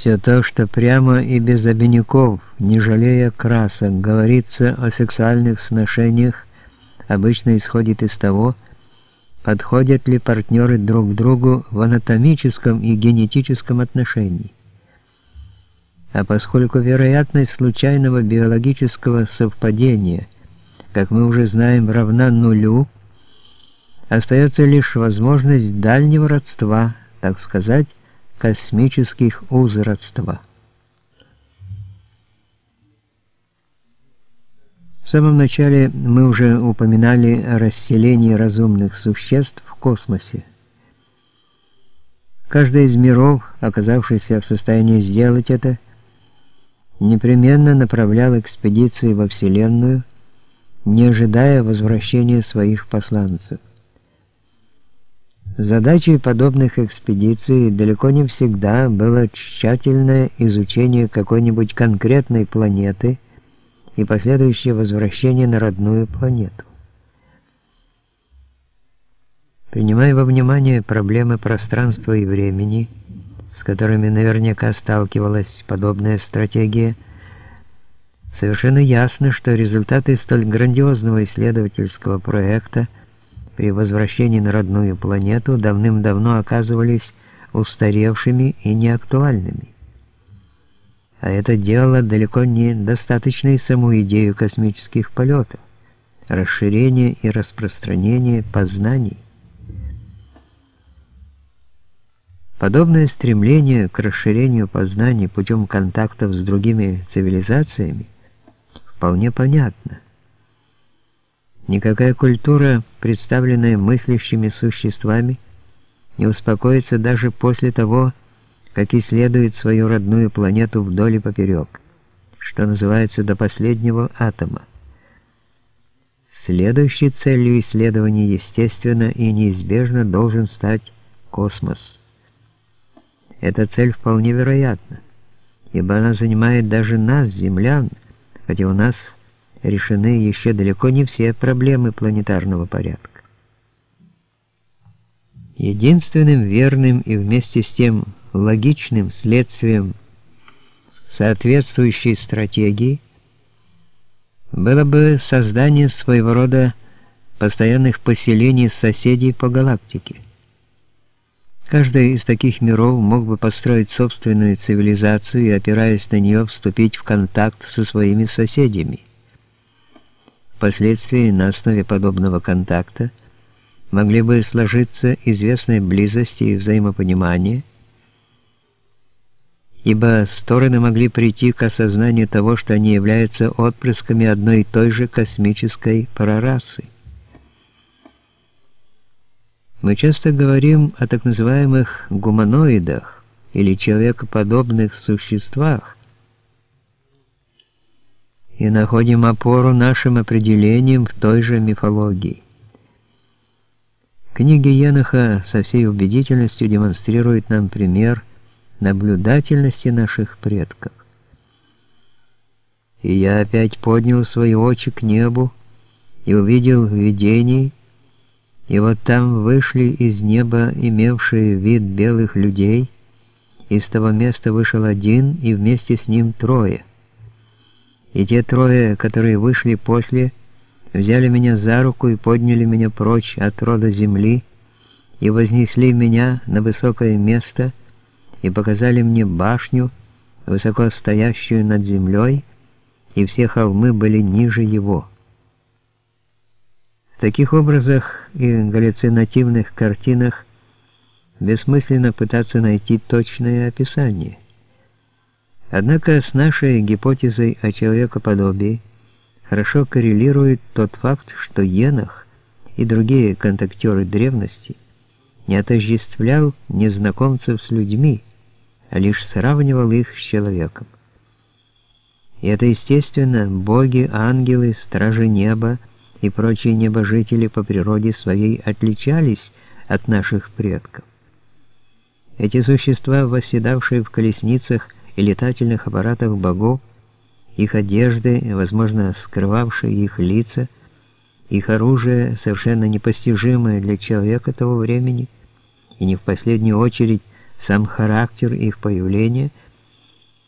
Все то, что прямо и без обиняков, не жалея красок, говорится о сексуальных сношениях, обычно исходит из того, подходят ли партнеры друг к другу в анатомическом и генетическом отношении. А поскольку вероятность случайного биологического совпадения, как мы уже знаем, равна нулю, остается лишь возможность дальнего родства, так сказать, космических уз родства. В самом начале мы уже упоминали о расселении разумных существ в космосе. Каждый из миров, оказавшийся в состоянии сделать это, непременно направлял экспедиции во Вселенную, не ожидая возвращения своих посланцев. Задачей подобных экспедиций далеко не всегда было тщательное изучение какой-нибудь конкретной планеты и последующее возвращение на родную планету. Принимая во внимание проблемы пространства и времени, с которыми наверняка сталкивалась подобная стратегия, совершенно ясно, что результаты столь грандиозного исследовательского проекта – при возвращении на родную планету давным-давно оказывались устаревшими и неактуальными. А это делало далеко не достаточной саму идею космических полетов, расширения и распространения познаний. Подобное стремление к расширению познаний путем контактов с другими цивилизациями вполне понятно – Никакая культура, представленная мыслящими существами, не успокоится даже после того, как исследует свою родную планету вдоль и поперек, что называется до последнего атома. Следующей целью исследования, естественно и неизбежно, должен стать космос. Эта цель вполне вероятна, ибо она занимает даже нас, землян, хотя у нас решены еще далеко не все проблемы планетарного порядка. Единственным верным и вместе с тем логичным следствием соответствующей стратегии было бы создание своего рода постоянных поселений соседей по галактике. Каждый из таких миров мог бы построить собственную цивилизацию и, опираясь на нее, вступить в контакт со своими соседями. Впоследствии на основе подобного контакта могли бы сложиться известные близости и взаимопонимание, ибо стороны могли прийти к осознанию того, что они являются отпрысками одной и той же космической прорасы. Мы часто говорим о так называемых гуманоидах или человекоподобных существах, и находим опору нашим определениям в той же мифологии. Книги Еноха со всей убедительностью демонстрируют нам пример наблюдательности наших предков. И я опять поднял свои очи к небу и увидел видений, и вот там вышли из неба имевшие вид белых людей, из того места вышел один, и вместе с ним трое. И те трое, которые вышли после, взяли меня за руку и подняли меня прочь от рода земли, и вознесли меня на высокое место, и показали мне башню, высоко стоящую над землей, и все холмы были ниже его. В таких образах и галлюцинативных картинах бессмысленно пытаться найти точное описание. Однако с нашей гипотезой о человекоподобии хорошо коррелирует тот факт, что Енах и другие контактеры древности не отождествлял незнакомцев с людьми, а лишь сравнивал их с человеком. И это естественно, боги, ангелы, стражи неба и прочие небожители по природе своей отличались от наших предков. Эти существа, восседавшие в колесницах, и летательных аппаратах богов, их одежды, возможно, скрывавшие их лица, их оружие, совершенно непостижимое для человека того времени, и не в последнюю очередь сам характер их появления,